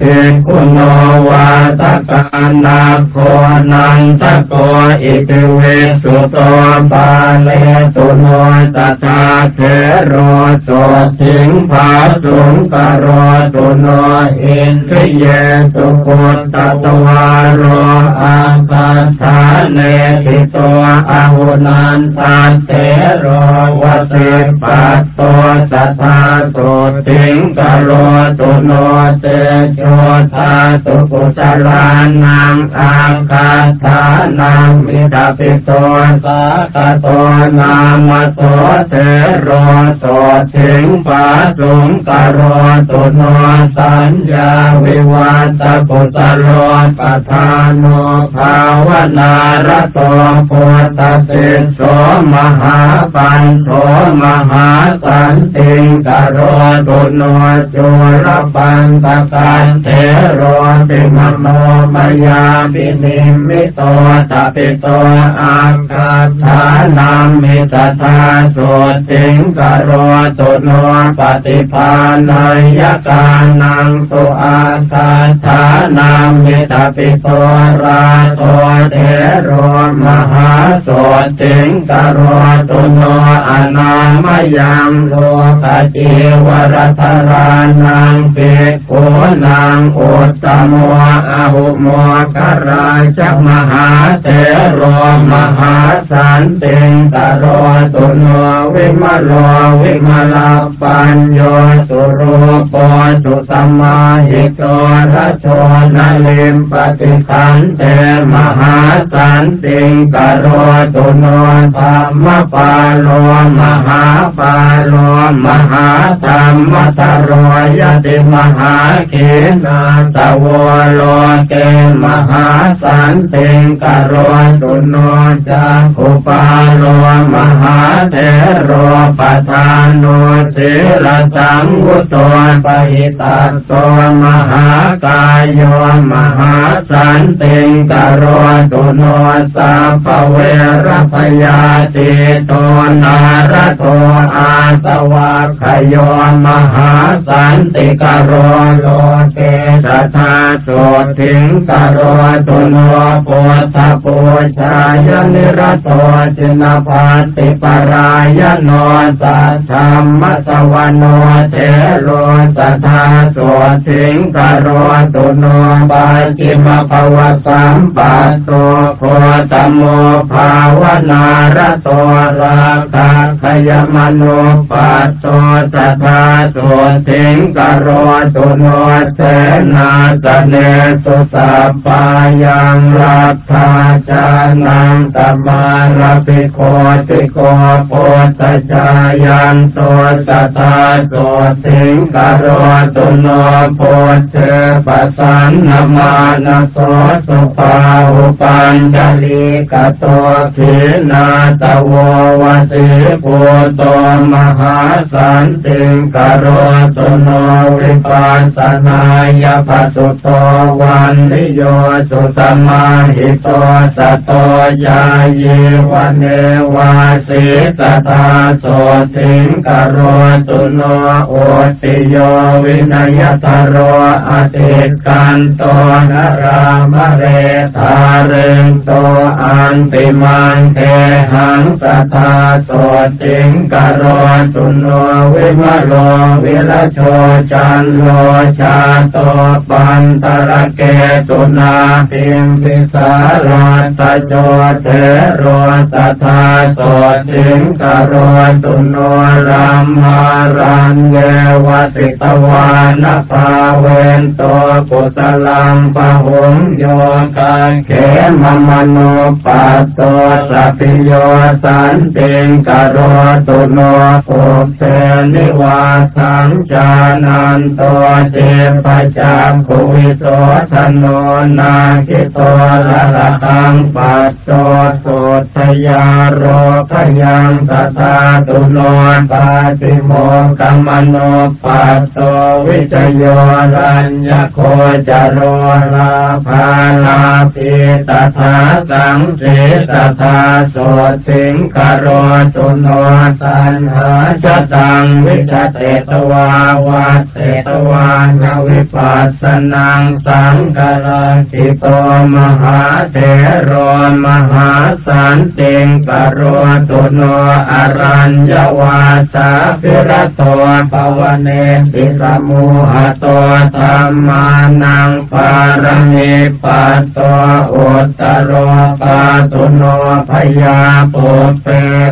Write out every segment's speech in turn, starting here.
ภิกขุโนวาตกานาโคนันตโกอิติเวสุโตปาเลตุโนตถาเทโรโสสิงภาสุงกโรตุโนอินทริเยสุปุตตตวารโรอาคาธาเนติโตอาหุนันตันเทโรวสิปัตโตสัทธาสุสิงกโรตุโนเตโชธาสุกุสลานังอาคาธานังมิตาปิโตสาคโตนามโสเทโรโสถิงปาสุงกโรตุโนสัญญาวิวัตปุตโรปทานโนภาวนารโตพุทธสิโสมหาปันโสมหาสันติงกโรตุโนจุรปันตกันเทโรติมโนมยาปินิมิโตตปิโตอาคาธานามิตตาสุติงกโรตุโนปฏิภาณยกานังสุอาคาธานามิตปิโตราโตเทโรา สติงกโรตุโนอนามยังโลกจิวรัตรานังเปโกนังอุตตมวอาหุโมกราชมหาเทโรมหาสันติงกโรตุโนวิมโลวิมลาปัญโยสุรูปสุสัมมาหิโตระโชนลิมปฏิคันเตมหาสันติงกโรตุโนธรรมปาโลมหาปาโลมหาธรรมตโรยติมหาเขนาตวโลเกมหาสันเตงกโรตุนโนจักขุปาโลมหาเทโรปทานโนสิรสังวุตโตปหิตัสโตมหากายโยมหาสันเตงกโรตุนโนสัพเวรพยาติโตนารโตอาสวะขยมหาสันติกโรโลเกสัทาโสถิงกโรตุโนปุถทปุชายนิรโตจินภัสติปรายโนสัทธรรมสวโนเทโรสัทาโสถิงกโรตุโนบาจิมภวสัมปัสโตโคตโมภาวนารโตราคาขยมโนปัสโตสัทธาโสถิงกโรตุโนเสนาสเนสุสัพปายังรัตถาจานังตมาราปิโคติโกโพตจายันโตสัทธาโสถิงกโรตุโนโพเชปสันนมานาโสสุภาอุปัญจลีกโตขีนาตโววสิปุโตมหาสันติงกโรตุโนวิปัสสนายปัสสุโตวันนิโยสุตมาหิโตสัตโตยาเยวันเนวาสิตตาโสติงกโรตุโนโอติโยวินัยตโรอติกันโตนรามเรธาเรงโตอันติมันเทหังสัทธาโสติงกโรตุโนวิมโลวิรโชจันโลชาโตปันตระเกตุนาพิมพิสารตโจเทโรสัทธาโสติงกโรตุโนรัมมารันเยวติตวานภาเวนโตกุสลังปะหุงโยกาเขมมโนปัตโตสัพพิโยสันติงกโรตุโนปุเตนิวาสังจานันโตเจปจักขุวิโสธโนนาคิโตละละตังปัสโตสุทยาโรคยังตตาตุโนปาติโมกัมมโนปัสโตวิจโยรัญญโคจโรลาภาลาภิตถาสังเสตถาโสสิงคโรตุโนสันหาชตังวิจเตตวาวัตเตตวานวิปัสสนังสังกลังสิโตมหาเถโรมหาสันติงกโรตุโนอรัญญวาสาพิรโตปวเนติสมุหโตธรรมานังปารมิปัตโตอุตโรปาตุโนพยาปุเป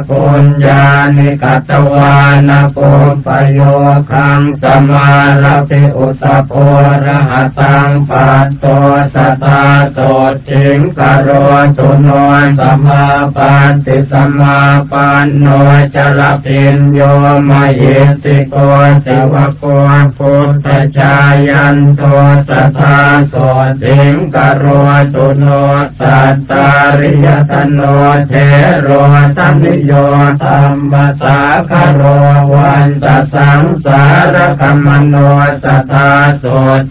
ปุญญาณิกัตวานปุปโยคังสมาราภิอุตโพระหตังปัตโตสตาโตจิงกโรตุโนสัมมาปันติสัมมาปันโนจรปินโยมหิติโกสิวโกพุทธจายันโตสตาโสจิงกโรตุโนสัตตาริยตโนเทโรตันิโยธรรมสาคโรวันตสังสารคมโนสตาโส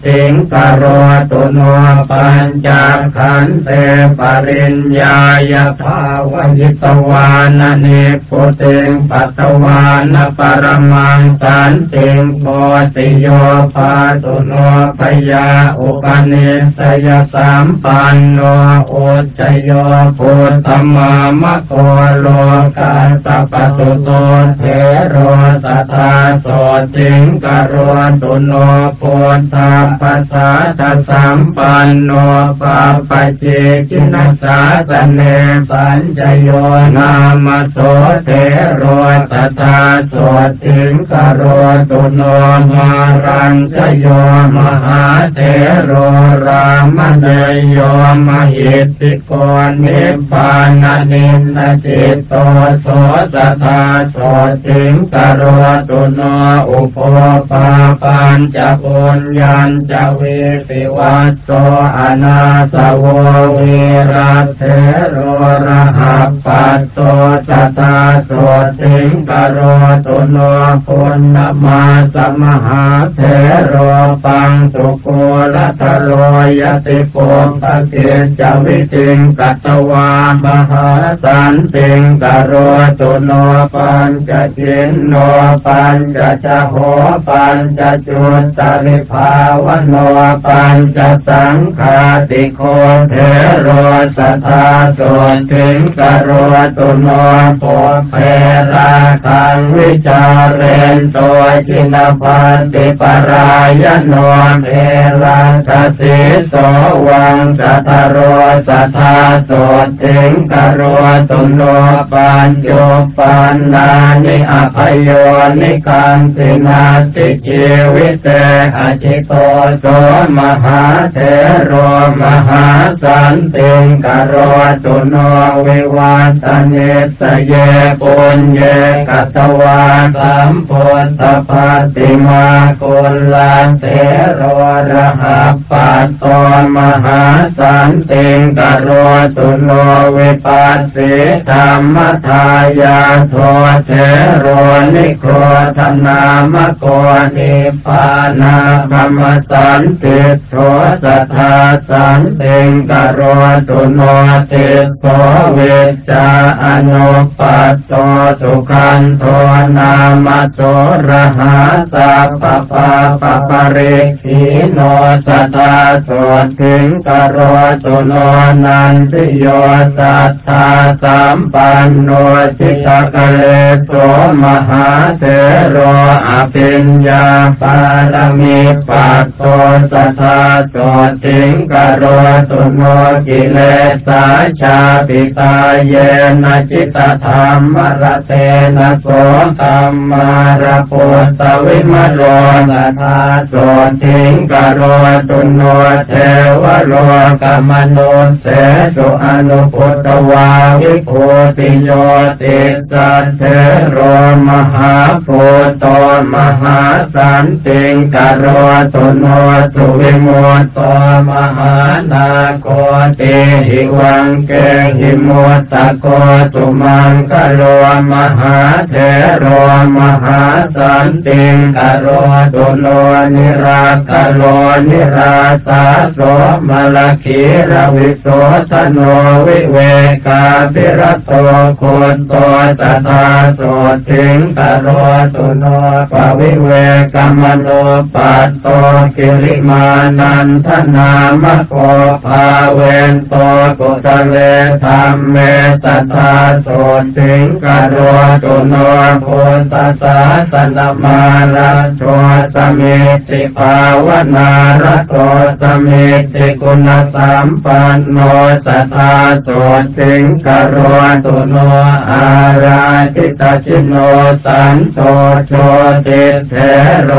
จิงกโรตุโนปัญจขันเตปริญญาญาภาวิตวานเนปุเตงปัตวานปรมังสันติงโพติโยภาตุโนพยาอุปนิสยสามปันโนอุจโยพุทธมาามะโคโลกาสัปตุโตเทโรสัทาโสจิงกโรตุโนปุทธาปัสสะตสัมปันโนปาปเจกินัสสาสเนปัญจโยนามโสเทโรตถาโสติงกโรตุโนมารังชโยมหาเทโรรามเนยโยมหิติโกนิพพานันินจิตโตโสตถาโสติงกโรตุโนอุปปาปัญจะปุญญัญจเวสิวัตโตอนาสวเวรัตเทโรระหัปปัตโตสตาโสติงกโรตุโนปุณณมาสมหาเทโรปังสุโกรัตโรยติโกปะเกจวิติงกัตวามหาสันติงกโรตุโนปัญจจินโนปัญจจโหปัญจจุตตริภาวโนปัญจสังขาติโคเทโรสัทาโสติงกโรตุโนโปเพราคังวิจารเรนตัวจินปันติปรายโนเทรังคสิโสวังสัทโรสัทธาโสติงกโรตุโนปัญโยปันนานิอภโยนิการสินาติจิวิเตหจิโตโสมหาเทโรมหาสันติงกโรตุโนวิวัตเนสเยปุญเยกัตวาสัมพุทธปัติมากุลาเทโรระหัปปัตตมหาสันติงกโรตุโนวิปัสสิธรรมทายาโทเทโรนิโคธนามโกนิปานาธรรมสันติโทสัทธาสันติงกโรตุโนติโสเวจาอนุปัตโตสุขันโทนามโสระหาสัพปะปะปะปะริขีโนสัทธาโสถึงกโรตุโนนันติโยสัทธาสัมปันโนจิตกะเลโสมหาเถโรอภิญญาปารมีปัตโตสัทธาโสถึงกโรตุโนกิเลสาชาปิตาเยนะจิตธรรมระเตนะโสธรรมาระโพตวิมโรสัทธาโสถึงกโรตุโนเทวโรกมโนเสสุอนุพุตวาวิโคติโยติสัตเทโรมหาโพตมหาสันติงกโรตุโนสุวิมุตตมหานาโกติหิวังเกหิมุตตะโกตุมังกโรมหาเทโรมหาสันติงกโรตุโนนิรากโลนิราสาโสมลคีระวิโสทโนวิเวกาาปิรโตโตคนโตตถาโสถึงกโรสุโนปวิเวกมโนปัตโตกิริมานันทนามโกภาเวนโตกุตเลธรรมเมตตาโสถึงกโรสุโนโพตสาสนมาราโชสมิติภาวนารโตสมิติคุณสัมปันโนสัทธาโสถึงงกโรสุโนอาราติตาชิโนสันโตโชติเทโร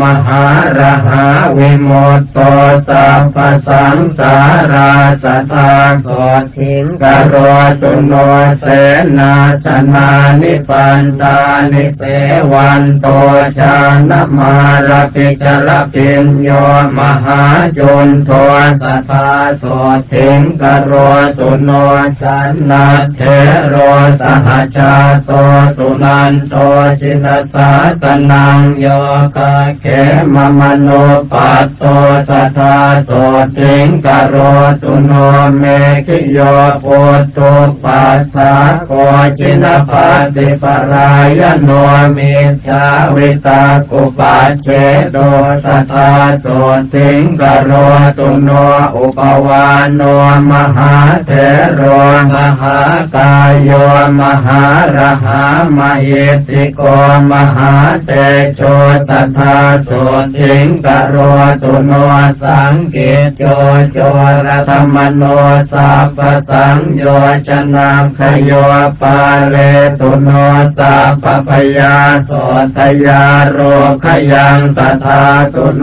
มหาระหาวิโมตโตสัพพสังสาราสตาโกทิงกโรสุโนเสนาชนานิปันตานิเสวันโตชานมาราปิจรปิญโยมหาจุนโทสัทธาโสทิงกโรสุโนสันนาเทโรสหชาโตสุนันโตจินสาสนังโยกะเขมมโนปัตโตสัทาโสทิงกโรสุโนเมขิโยโพตุปัสสะโกจินปัสสิปรายโนมิชาวิตากุปัจเจโตสัทาโสทิงกโรสุโนอุปวานโนมหาเถโรมหากายโยมหาระหามหิติโกมหาเตโชตถาโสทิงกโรตุโนสังเกตโยโจรธรรมโนสัพพสังโยชนะขโยปาเลตุโนสัพพยาโสทยาโรขยังตถาตุโน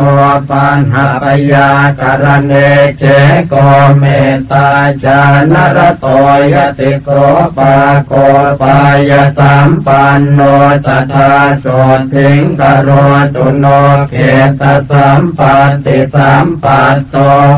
ปัญหาปยากรเนเจโกเมตตาจานรโตยติโกปาโกปายสัมปันโนตถาโสทิงกโรตุโนเขตสัมปันติสัมปันโต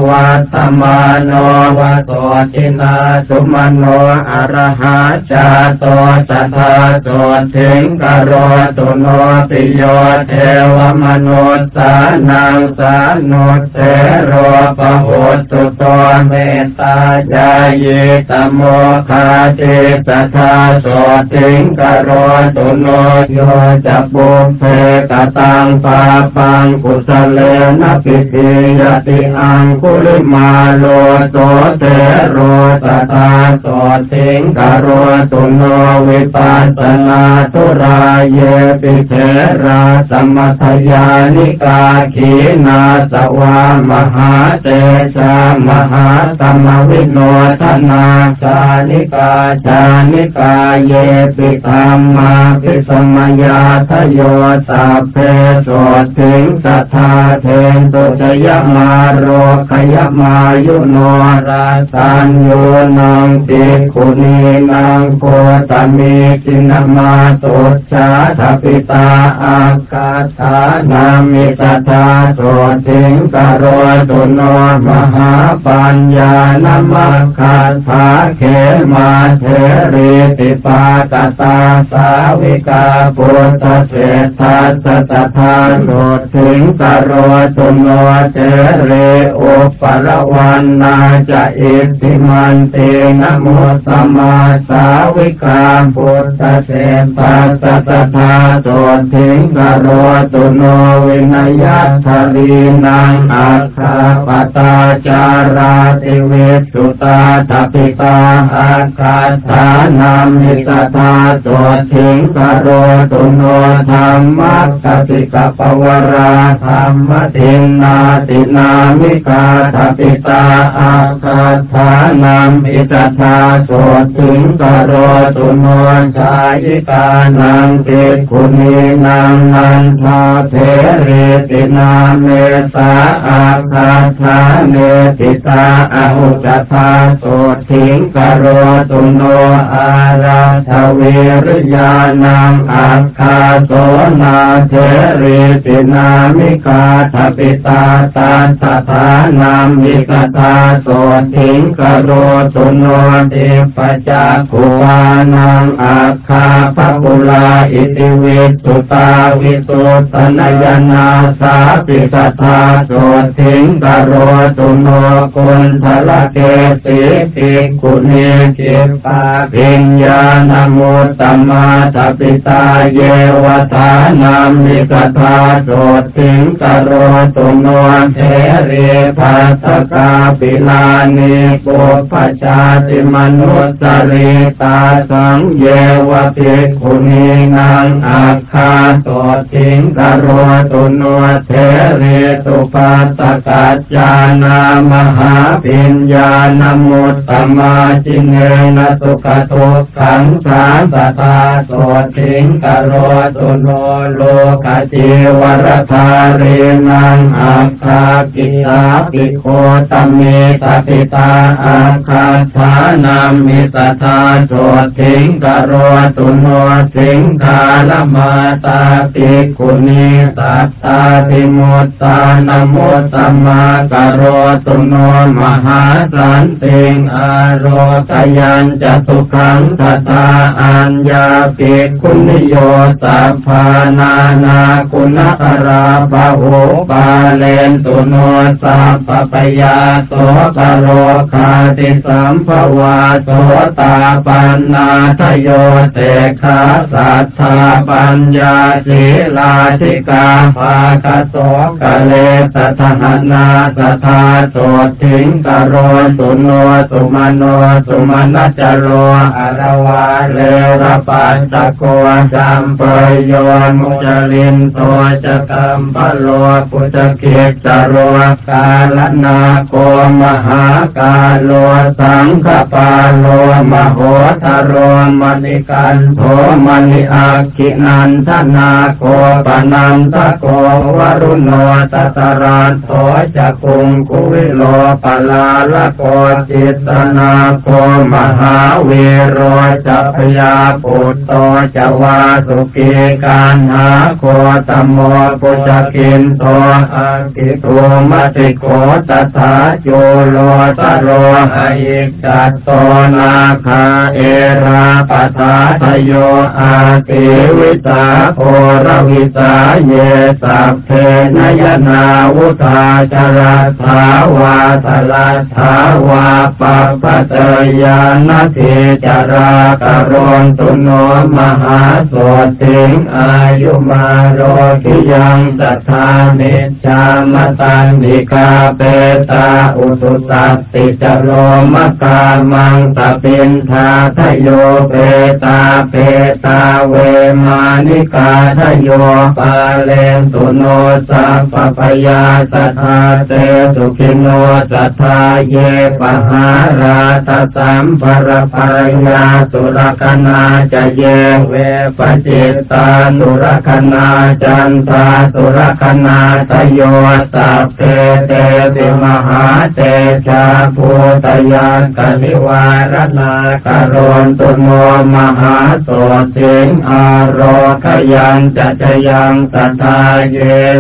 วัตมาโนวะโสตินาสุมโนอรหาจาโตตถาโสทิงกโรตุโนปิโยเทวมนุสสานังสานุเสโรปะโหตุโตเมตตาญาเยตโมคาเตตถาโสทิงกโรตุโนโยจะปุเพกตังปาปังกุสเลนะปิติยติอังคุลิมาโลโสเตโรตถาโสทิงกโรตุโนวิปัสสนาตุราเยปิเทราสมัทยานิกาขีนาสวามหาเตชามหาสมวิโนทนาสานิกาจานิกาเยปิธรรมาปิสมยาทโยสัพเพโสถึงสัทธาเทนตุจยมาโรขยมายุโนราสันโยน คุณีนังโคตมีจินมาตุชาทปิตาอากาธานามิตตาโสถิงกโรตุโนมหาปัญญานมัคคาถาเขมาเทรีติปาตตาสาวิกาปุตเศรษฐาสตถาโสถิงกโรตุโนเทเรอุปรวันนาจะอิติมันเตนะโมสัมมาสาวิกาปุตตเศรษฐาสตถาโสถิงกโรตุโนวินยัตถรีนังอัคคาปตาจาราติเวสุตาตปิตาอาคาฐานามิตตาโสถิงกโรตุโนธรรมัสสติกปวราธรรมตินนาตินามิกาทปิตาอาคาฐานามิตตาโสถิงกโรตุโนชายิกานังติคุณีนังนันทาเทเรตินาเมสาอาคาธาเนติตาอาหุจธาโสถิงกโรตุโนอาราทเวรยานังอาคาโสนาเทเรตินามิกาทปิตาตาตถานามิกตาโสถิงกโรตุโนเดปจักขุวานังอาคาภปุลาอิติวิสุตาวิสุตนยนาสาปิสทาโสถิงกโรตุโนกุลทละเกสีภิกขุณีจิปปาปิญญาณมุตตมาตปิตาเยวทานามิกทาโสติงกโรตุโนเทเรภัสกาปิลานิปุปชาติมนุสสริตาสังเยวภิกขุณีนางอาคาโสติงกโรตุโนเทเรตุปัสสกัจจานามหาปิญญาณมุตตมาจิเนนะสุขทุกขังสาสตาโสติงกโรตุโนโลกจิวรธาเรนังอาคากิตาปิโคตเมตปิตาอาคาฐานามิสทาโสติงกโรตุโนสิงคาลมาตาปิกุณีสัตตาติมุตตานมุตตมากโรตุโนมหาสันติงอโรกยัญจตุขังตตาอัญญาปิกุณิโยสัพพานานาคุณตราบาโหปาเลนตุโนสัพพปยาโสกโรคาติสัมภวาโสตาปันนาทโยเตขาสัทธาปัญญาสีลาธิกาภาคโสกเลสทหนาสทาโสถิงกโรสุโนสุมโนสุมนัจโรอารวาเลระปัสสโกจัมปโยมุจลินโตจะกัมปโลปุจเกจโรกาลนาโกมหากาโลสังฆปาโลมโหทโรมณิกันโทมณิอาคินันทนาโกปนันทโกวรุณโนตตราโทจะกุงกุวิโลปลาละโกจิตนาโกมหาเวโรจะพยาปุตโตจะวาสุกีการหาโคตโมปุจกินโตอักิโตมัติโกตถาโจโลตโรหอิกจัตโตนาคาเอราปทาทโยอาติวิสาโครวิสาเยสัพเพนยนาวุธาจรัสถาวาสลัสถาวาปัปเตยานาทิจารากรณตุโนมหาโสติงอายุมาโรกิยังสัทธานิจามตันิกาเปตาอุสุสัตติจโรมกามังตปินทาทโยเปตาเปตาเวมานิกาทโยปาเลนตุโนสัพพยาสัทธาเตสุขิโนสัทธาเยปหาราตสัมภรภรยาสุรคนาจะเยเวปจิตตาสุรคนาจันทาสุรคนาทโยสัพเพเตติมหาเตชาภูตยานกนิวาารณากรณตุโนมหาโสสิงอารคยันจะจยังสัทธาเย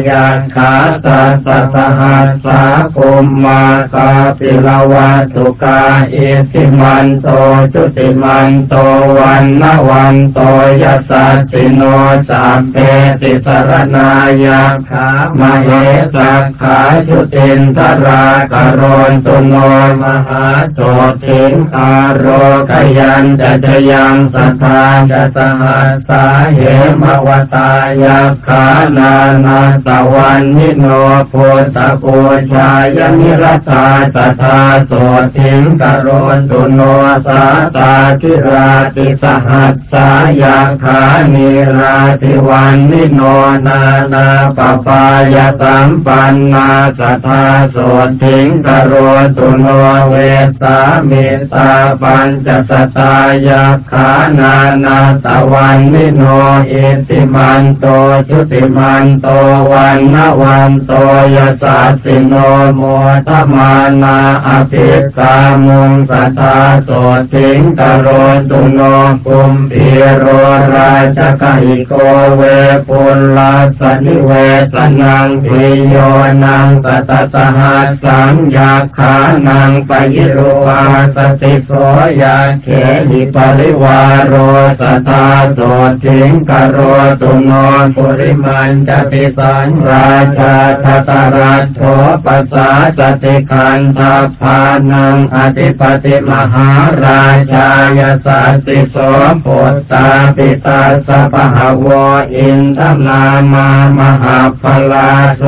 ยันขาสัสสหัสสาคุมมาคาปิลวัตุกาอิสิมันโตจุติมันโตวันนวันโตยัสสสิโนสัมเปติสรณายาขามเหสักขาจุตินทรากรณตุโนมหาโสติงคารโรกยันจะจยังสัทธาจะสหัสสาเหมวตายาขานานาสวันนิโนโพตโกชายนิรัตาสัทธาโสติงกรตุโนสาตาทิราติสหัสสายาขานิราติวันนิโนนานาปปายสัมปันนาสัทธาโสติงกรตุโนเวสามิตาปัญจสตายาขานานาตวันนิโนอิติมันโตชุติมันโตวันนวันโตยสัสิโนโมทมานาอภิกามุงสัทาโสติงกโรตุโนกุมพีโรราชกหิโกเวปุลลาสนิเวสนังพิโยนังตตสหัสสังยาขานังปยิโรวาสติโสยาเขหิปริวารโรสัทธาโสติงกโรตุโนปุริมันจติสังราชาทตรัสโทปัสสาสติคันทัพานังอธิปติมหาราชายสัสสิโสโพตาปิตาสปะวอินทนามามหาพลาโส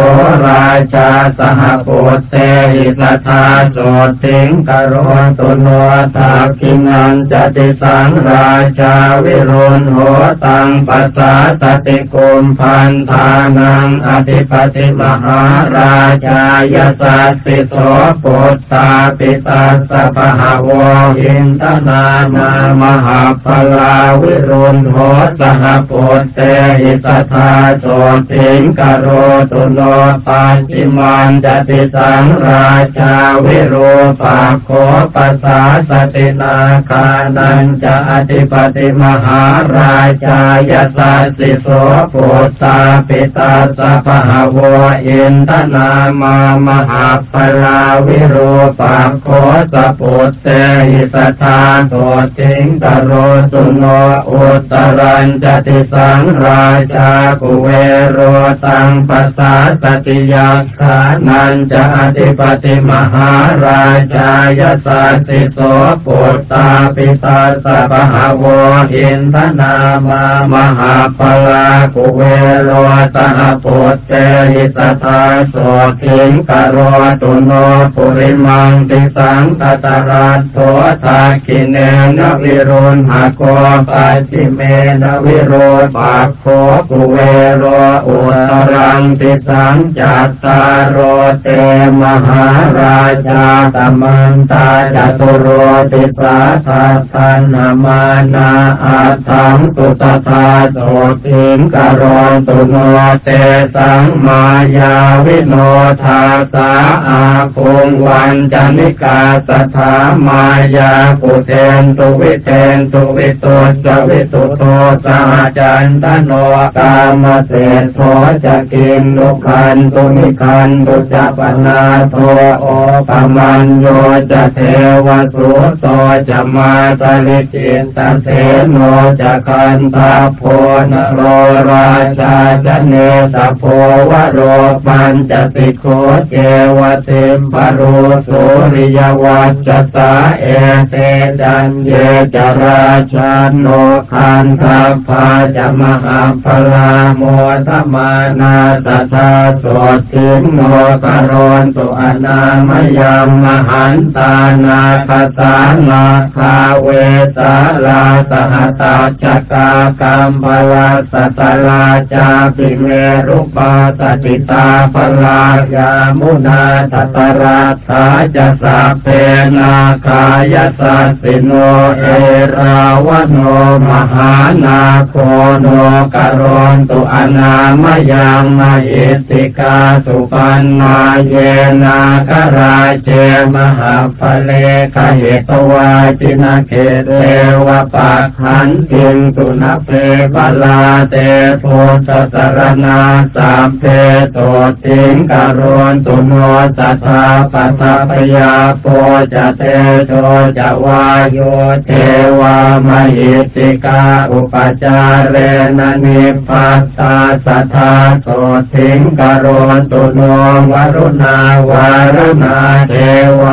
ราชาสหโพเตหิสทาโสติงกโรตุโนตาคินันจติสังราชาวิรุณโหตังปัสสาสติกุมพันธานังอธิปติมหาราชายสัสสิโสปุตตาปิตาสะปะหาวอินทนานามหาพลาวิรุณโหสหปุตเตหิสทาโสติงกโรตุโนปัจจิมันจติสังราชาวิโรปาโคปัสสาสตินาคานันจะอธิปติมหาราชายสัสสิโสปุตตาปิตาสะปะหาวอินทนามามหาพลาวิโรปาโคสปุตเตหิสทาโสติงกโรตุโนอุตรัญจติสังราชากุเวโรตังปัสสาสติยาขานันจะอธิปติมหาราชายสัสสิโสปุตตาปิตาสะปะหาวอินทนามามหาพลากุเวโรสหปุตเตหิสทาโสทิงกโรตุโนปุริมังติสังตตรัสโสทาคิเนนวิรุณหโกปัจจิเมนวิโรปากโคกุเวโรอุตรังติสังจัตตารโรเตมหาราชาตมันตาจตุโรติสาสาสันนามานาอาสังตุตตาโสติงกโรตุโนเตสังมายาวิโนทาสาอาภงวันจันิกาสถามายาปุเทนตุวิเทนตุวิตุจวิตุโตสาจันตโนกามเสโทจะกินลุคันตุมิคันตุจัปนาโทโอปมันโยจะเทวสุโตจะมาสลิจินตเสโนจะคันตาโพนโรราชาจะเนสโพวโรปัญจติโคเจวติมปรุสุริยวัจจสาเอเตจันเยจราชาโนคันทาพาจะมหาพลาโมทมานาตถาโสติงโนกรณตุอนามยามมหันตานาคสานาคาเวสาลาสหตาจกากรรมพลาสตลาจาปิเมรุปาสติตาพลายามุนาตตราสาจะสาเพนาคายสัสสิโนเอราวโนมหานาโคโนกรณตุอนามยังมาอิติกาสุปันนาเยนาคราเจมหาภเลขเหตวาจินาเกเทวปะขันติงตุนเพปลาเตโพสสรณาสามเพโตติงกรณตุโนสัทาปัสสะพยาโพจะเตโชจะวาโยเทวามหิติกาอุปจาเรนนิปัสสาสัทธาโสทิงกโรตุโนวรุณาวารุณาเทว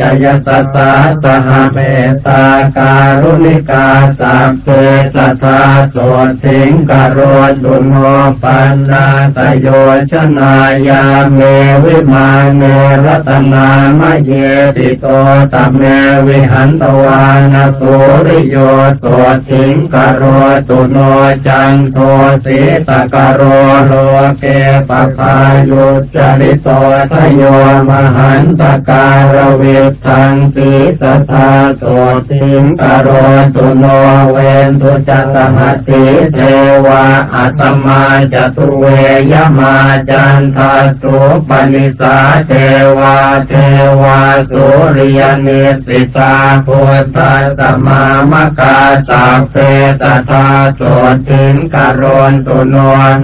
จยสัสสะสหเมตตาการุณิกาสัพเพสัทาโสทิงกโรตุโนปันนาตโยชนายาเมวิมาเมรตนามเยติโตตัมเมวิหันตวานาสุริโยโสทิงกโรตุโนจันโทสีตกโรโลเกปปายุจริโตทโยมหันตการวิทังสีสทาโสทิงกโรตุโนเวนตุจัตหัตติเทวาอัตมาจตุเวยมาจันทาสุปนิสาเทวาเทวาสุริยเนสิตาพุทธสมามกาสัพเพตถาโสทิงกโรนตุโน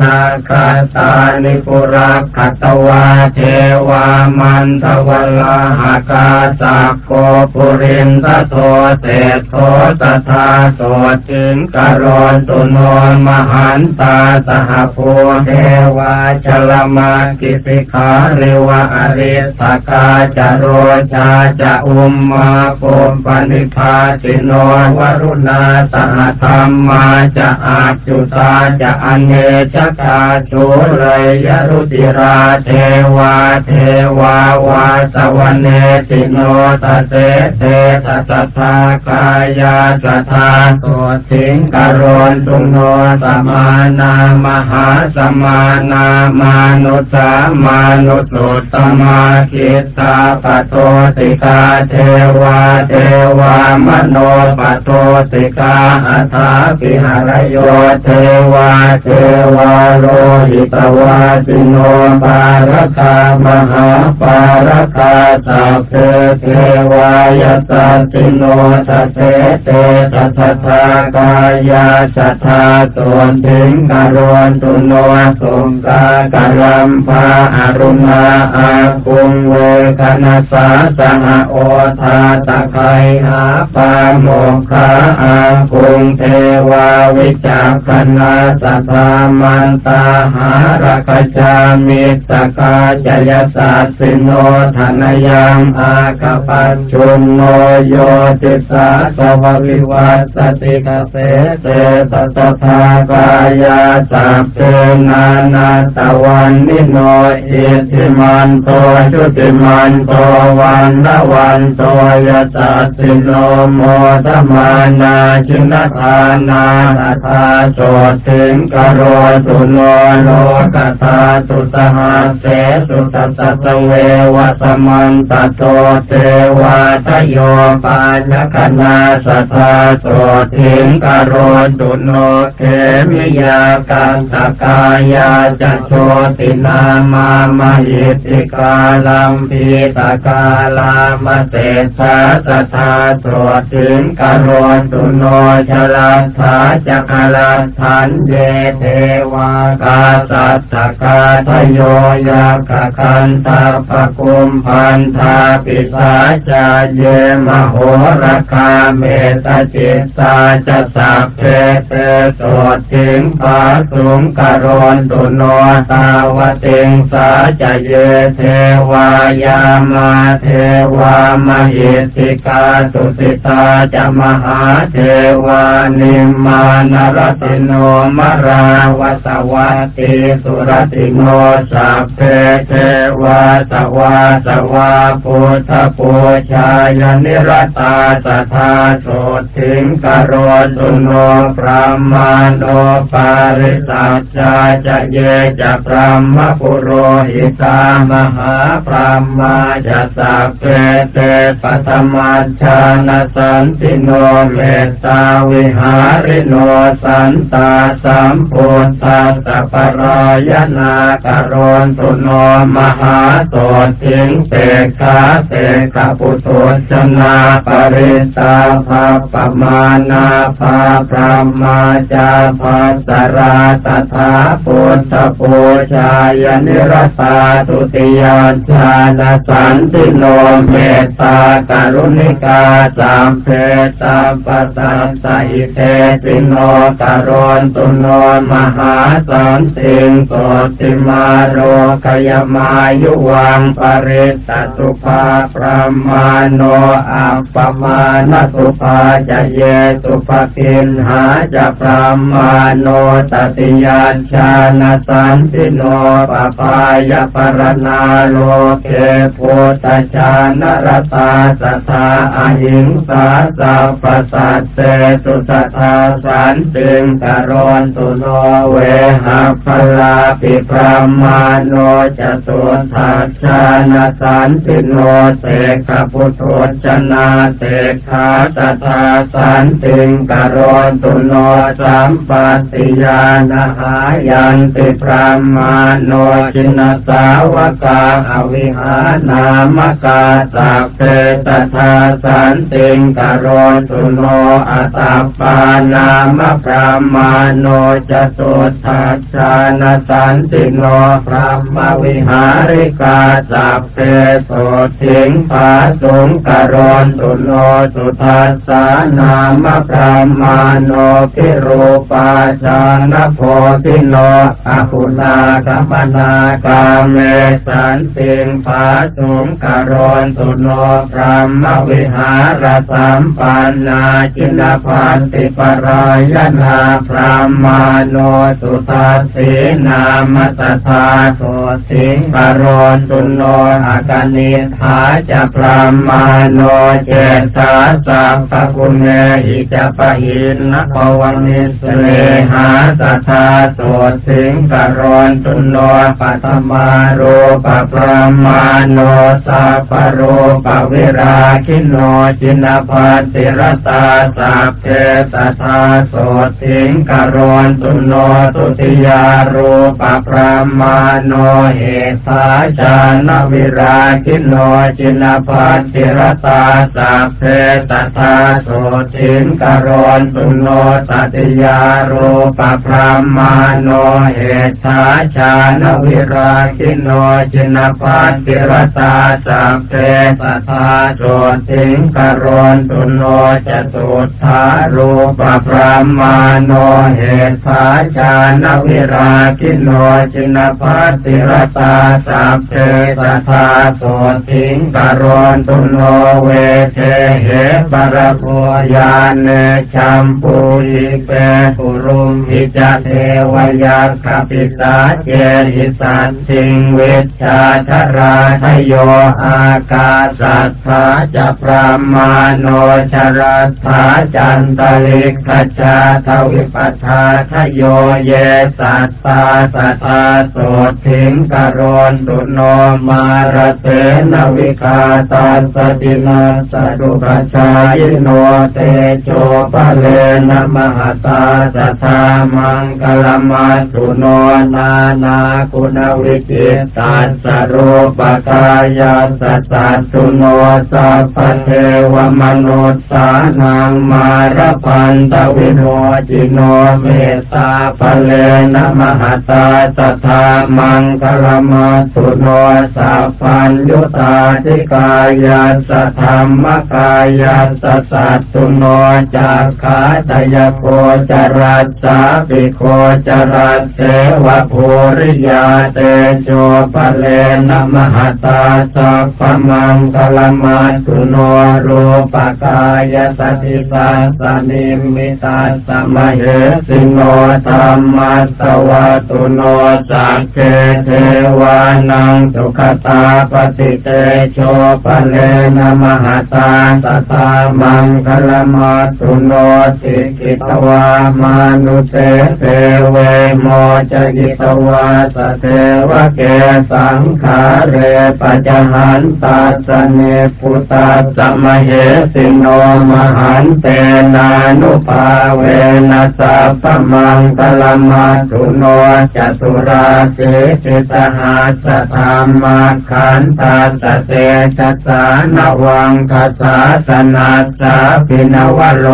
นาคาตานิปุรักขตวาเทวามันทวลาหากาสักโกปุรินทโทเศษโทตถาโสถึงกรณตุนนมหันตาสหภูเทวาชลมากิสิขาเรวะอริสกาจโรชาจะอุมมาปุมปนิพาสิโนวรุณาสหธรรมาจะอาจุตาจะอเนชกาจุเรยรุติราเทวาเทวาวาสวเนติโนตเสเตตัสทากายาสทาตัวสิงกรณตุโนสมานามหาสมานามานุสามานุสุตมาคิตาปโตติกาเทวาเทวามโนปโตติกาอัฏฐาปิหารโยเทวาเทวาโรหิตวาสิโนปารคามหาปารคาสัพเพเทวายสัสสิโนทัเสเตทัสทากายาสัทธาส่วนถึงกรวนตุโนสุงกากรัมภาอรุณาอาคุงเวคณสาสหโอทาตะไคหาปาโมคาอาคุงเทวาวิจักขณาสัทธามันตาหารกจามิตกาจยสัสสิโนธนยังอาคปัจจุนโนโยติสาสววิวัสติกเสเตตตถากายาสัพเพนานาตวันนิโนอิติมันโตชุติมันโตวันละวันโตยสัสสิโนโมตมานาจินทานาตถาโสถึงกโรตุโนโลกตาตุสหัสเสสุตสัตเววสมันตโตเทวาทโยปานคณาสัทธาโสถึงกโรตุโนเขมิยาการตกายาจะโชตินามามาหิติกาลัมพีตกาลามเตสาสัทธาโสถึงกโรตุโนชลัทธาจักรลัทธันเยเทวากาสัตตกาทโยยากคันตาปกุมพันธาปิสาจาเยมโหรคาเมตจิตตาจะสัพเพเตโสถิงภาสุงกรณตุโนตาวติงสาจะเยเทวายามาเทวามหิติกาสุสิตาจะมหาเทวานิมานรติโนมราวสวัตติสุรติโนสัพเพเทวาสวาสวาพุทธปูชายนิรตาสทาโสถิงกโรตุโนพระมาโนปาริสัจจาจะเยจะพระมปุโรหิตามหาพระมาจะสัพเพเตปัตมัชานสันติโนเมตตาวิหาริโนสันตาสัมพุทธัสสะปรายนากรณตุโนมหาโสถิงเตขาเตกะปุโตชนาปริตาภาปมานาภาพระมาจาภาสราตถาพุทธปูชายนิรตาตุติยาชาณสันติโนเมตตาการุณิกาสามเพสัมปสันสอิเทติโนกรณตุโนมหาสันติงโสติมาโรกยมายุวังปริตสุภาพระมาโนอัปปมาณสุภาจะเยสุภกินหาจะพระมาโนตติยาชาณสันติโนปปายปรณาโลเกพุทธชานรตาสทาอหิงสาสัพพสัตเตสุตถาสันติงกรณตุโนเวหะพลาปิพระมาโนจะสุทัชานสันติโนเสกพุทโธชนาเสกขาตถาสันติงกรตุโนสัมปติยานหายันติพระมานโนจินสาวกาอวิหานามกาสัพเพตถาสันติงกรตุโนอัตปานามพระมานโนจะสุทัชชานสันติโนพระมวิหาริกาสัพเพโสถิงผาสุงกรอนตุโนสุทัสสานามพระมาโนพิโรปาจานโพธิโนอคุณาคัมนากาเมสันติงผาสุงกรอนตุโนพระมวิหารสัมปันนาจินพันติปรายนาพระมาโนสุทัสสีนามตถาโสสิงกรอนตุโนอากานิธาจะพระมาโนเจตาสัพพกุเมหิจะปะหินนภวันิสเลหาสัทธาโสสิงกรอนตุโนปัตมาโรปะพระมาโนสัพพโรปะวิราคิโนจินภัสสิรตาสัพเพสัทธาโสสิงกรอนตุโนตุติยาโรปะพระมาโนเหตาจานวิราคิโนจินภัสสิรตาสัพเพสัทธาโสสิงกรอนตุโนตติยาโรปะพระมาโนเหตาจานวิราคิโนจินภัสสิรตาสัพเพสัทธาโสสิงกรอนตุโนจตุธารูปพระมาโนเหตาจานวิราคิโนจินภัสสิรตาสัพเพสัทธาโสสิงกรอนตุโนเวเทเหปรโพยานเนชัมปุริเปปุรุมหิจเทวยักขปิตาเจหิสัตสิงเวชชาชราทโยอากาสัทธาจะพระมาโนชรัตถาจันตลิกขจาทวิปัฏฐาทโยเยสัตตาสัทธาโสถิงกรอนตุโนมารเตนวิกาตาสตินาสดุปชายโนเตโชปะเลนะมหตาสัทธามังกลมัสสุโนนานาคุณวิจิตตัสสะรูปกายาสัสสุโนสัพเทวมนุษสานังมารพันตวิโนจิโนเมตตาภเลนะมหตาสัทธามังกลมัสสุโนสัพพัญยุตาธิกายาสัทธรรมกายาสัสสะสุโนจักขาตยโคจรัสสาปิโคจรัสเสวะภูริยาเตโชปะเลนะมหตาสัพพมังคลมัสสุโนรูปกายสติสัสนิมิตาสมเหสิโนธรรมัสสวะตุโนสักเกเทวานังสุขตาปฏิเตโชปะเลนะมหตาสตามังคลมาตุโนสิกิตวามานุเตเตเวโม จกิตวาสเทวะเกสังขาเรปัจหันตัสเนพุตาสมเหสิโนมหันเตนานุภาเวนัสสะปมังกลมัสสุโนจตุราเสจิตหาสธรรมาขันตัสเตจัสานวังคาสาสนาสาปินวโล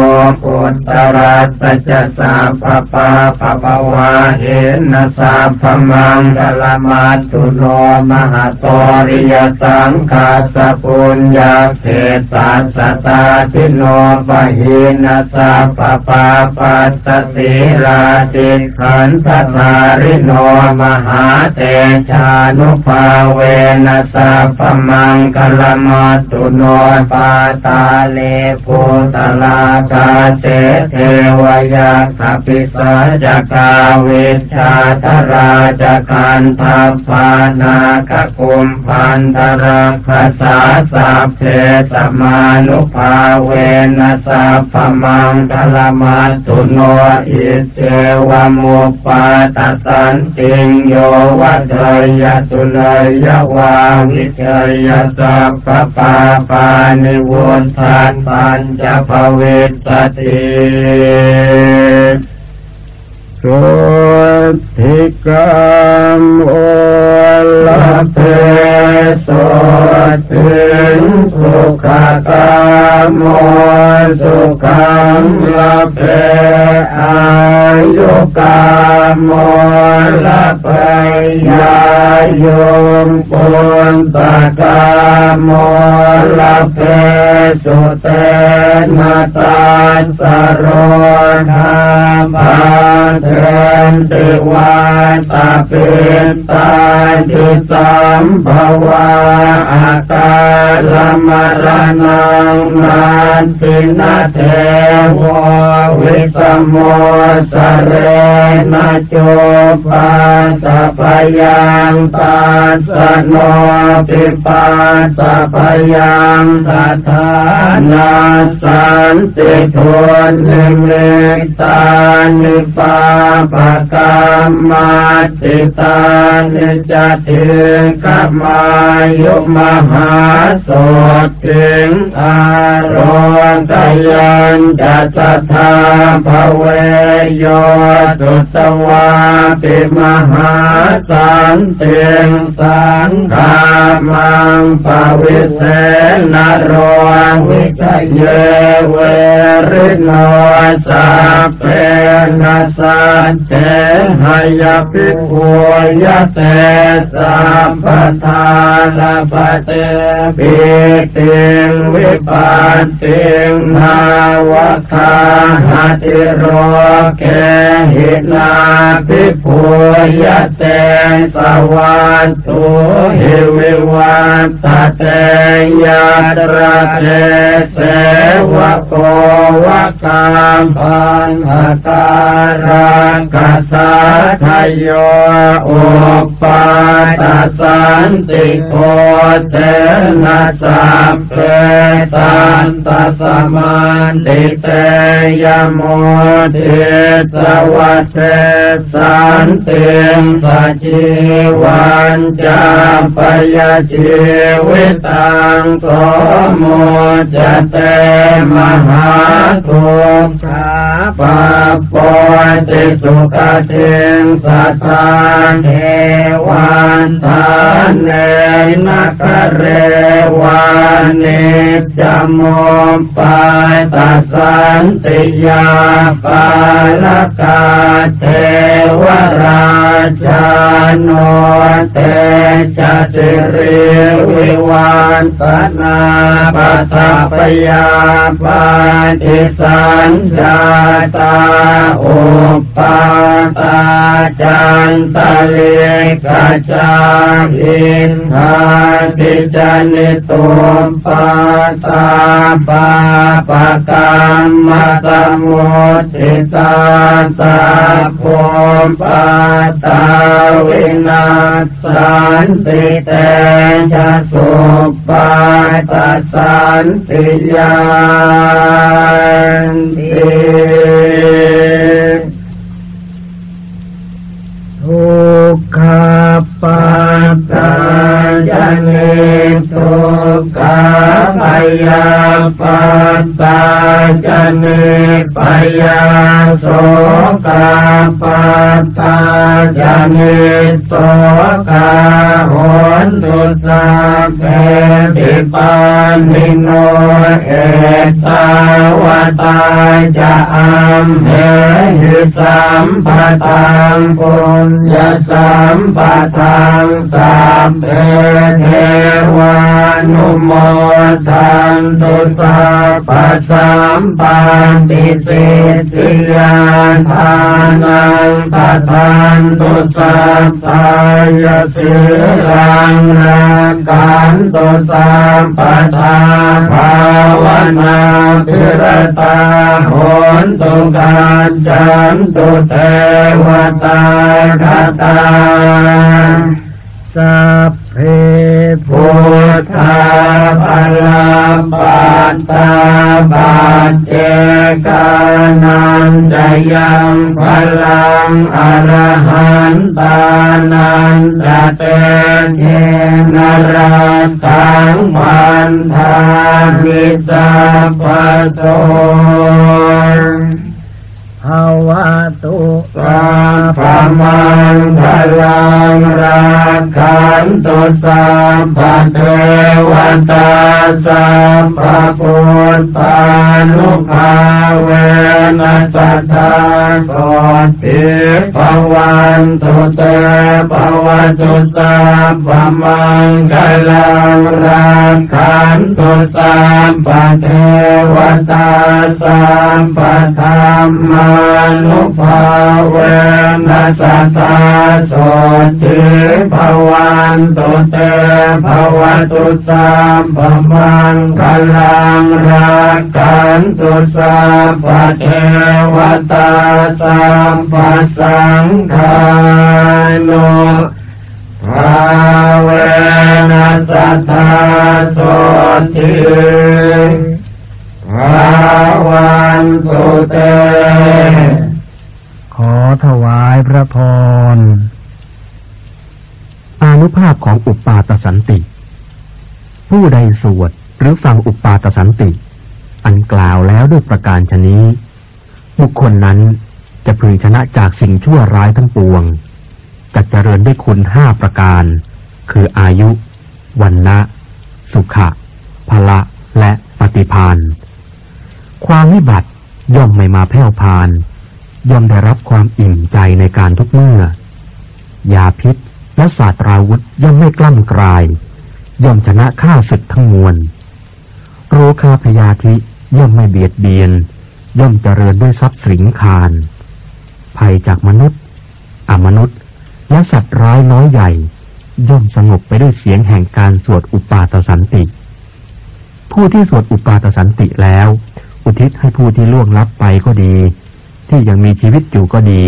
กุตรัสจสาปปาปปวาเหนสาพมังกลมัสสุโนมหาตริยสังคาสปุญญาเขสัสตาทิโนปะหินัสาปปาปัสสติราติขันธทาริโนมหาเตชานุภาเวนัสสะพมังกลมัสสุโนปาตาเลภูตลากาเสเทวยักขปิสาจกาเวชาธราจกันทัพพานาคกุมพันธรักขสาสัพเพสมานุภาเวนัสสะพมังกลมัสุโนอิเสวมุปาตสันติงโยวัฏยตุเลยวาวิเชยสัพพปาปานิวุฒานปัญจภเวสติ สุทิกรรมโอลเทสุติสุขตามโมสุขังลเพ ยุกรรมลเพยายมปุนตกรรมเพสุเตนตัสสโรธาภาเทนติวาตาปิตาทิสัมภวาอาตาลมรณังนาตินาเทววิสโมสเรนะโจปัสปยังตัสโนปิปัสปยังสัทธานาสันติทุนนิมิตานิปาปะกรรมาติตานิจติกมายุมหาสดถึงอารมณ์ยัน จะสัทธาภเวโยสุตวาปิมหาสันติงสังฆามังปวิเศนโรวิจเยเวริโนสัพเพนัสสัจเจหายปิโวยเตสัมปทาลปเตปิติงวิปัสติงนาวคาหาติโรเกหินาปิโวยเตสวัสตุหิวิวัตเตยาตระเตเสวะโกวะกามพันหการังกัสสะทโยอุปาตสันติโกเตนะสัพเพสันตสมันติเตยโมทิสวัสเสสันติสัจิวันจาปยชีวิตังโสโมจเตมหาทุกขาปะปอติสุขเทงสัตตาเทวันทานเนนักเรวานิ จโมปาตสันติยาปาลกาเทวราชานเตจติริวิวันสนาปัตปยาปาติสัญญาตาอุปาตาจันตะเลกาจาอินทาติจานิตุปาตาปาปะกรรมตมุติตาตาภมปาตาวินาสันติเตชะสุปาตสันติยานติ เนทุกขาปยาปาตาจเนปยาโสกาปาตาจเนโสกาหนตุสัพเพปิปานิโนเอตาวตาจะอัมเหหิสัมปตังปุญญสัมปทังสัพเพเทวานุโมทันตุสัพพสัมปันติสิทธิยาทานังปทันตุสัพพายสิรังนากันตุสัพพทาภาวนาพิรตาหนตุกาจันตุเทวตาคตาสัพ ธาภลัมปัตตาปัจเจกานันจะยังพลังอรหันตานันจะเตเทนรัตตังวันทามิสัพพโตภาวะตุสัพพมังพลังรัก ขันตุสัพพเทวันตาสัมปะพุทธานุภาเวนัสตาโกติภวันตุเตภวตุสัพพมังคลังรักขันตุสัมปะเทวันตาสัมปะธรรมานุภาเวนัสตาโสติภวันตุเตภวตุสัมปมังคลังรักขันตุสัพพเทวตาสัมปสังฆานุภาเวนัสตาโสติภาวันตุเตขอถวายพระพร อานุภาพของอุปปาตสันติ ผู้ใดสวดหรือฟังอุปปาตสันติ อันกล่าวแล้วด้วยประการชนี้ บุคคลนั้นจะพึงชนะจากสิ่งชั่วร้ายทั้งปวงจะเจริญด้วยคุณห้าประการ คืออายุ วันนะสุขะพละและปฏิพานความวิบัติย่อมไม่มาแผ่วพาน ย่อมได้รับความอิ่มใจในการทุกเมื่อยาพิษ และศาสตราวุธย่อมไม่กล้ำกลาย ย่อมชนะข้าศึกทั้งมวลโรคาพยาธิย่อมไม่เบียดเบียน ย่อมเจริญด้วยทรัพย์สิงคาร ภัยจากมนุษย์ อมนุษย์ และสัตว์ร้ายน้อยใหญ่ ย่อมสงบไปด้วยเสียงแห่งการสวดอุปาตสันติ ผู้ที่สวดอุปาตสันติแล้ว อุทิศให้ผู้ที่ล่วงลับไปก็ดี ที่ยังมีชีวิตอยู่ก็ดี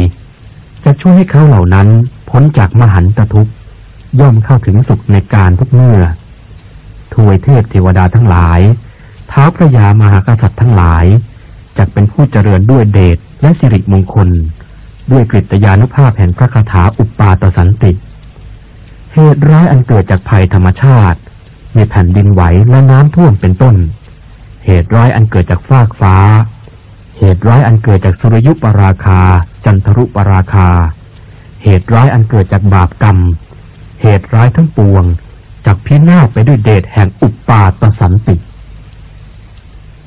จะช่วยให้เขาเหล่านั้น พ้นจากมหันตทุกข์ย่อมเข้าถึงสุขในการทุกเมื่อทวยเทพเทวดาทั้งหลายท้าพระยามหากษัตริย์ทั้งหลายจะเป็นผู้เจริญด้วยเดชและสิริมงคล ด้วยกฤตยานุภาพแห่งพระคาถาอุปปาตสันติเหตุร้ายอันเกิดจากภัยธรรมชาติ มีแผ่นดินไหวและน้ำท่วมเป็นต้น เหตุร้ายอันเกิดจากฟากฟ้า เหตุร้ายอันเกิดจากสุริยุปราคา จันทรุปราคา เหตุร้ายอันเกิดจากบาปกรรม เหตุร้ายทั้งปวงจากพินาศไปด้วยเดชแห่งอุปปาตสันติ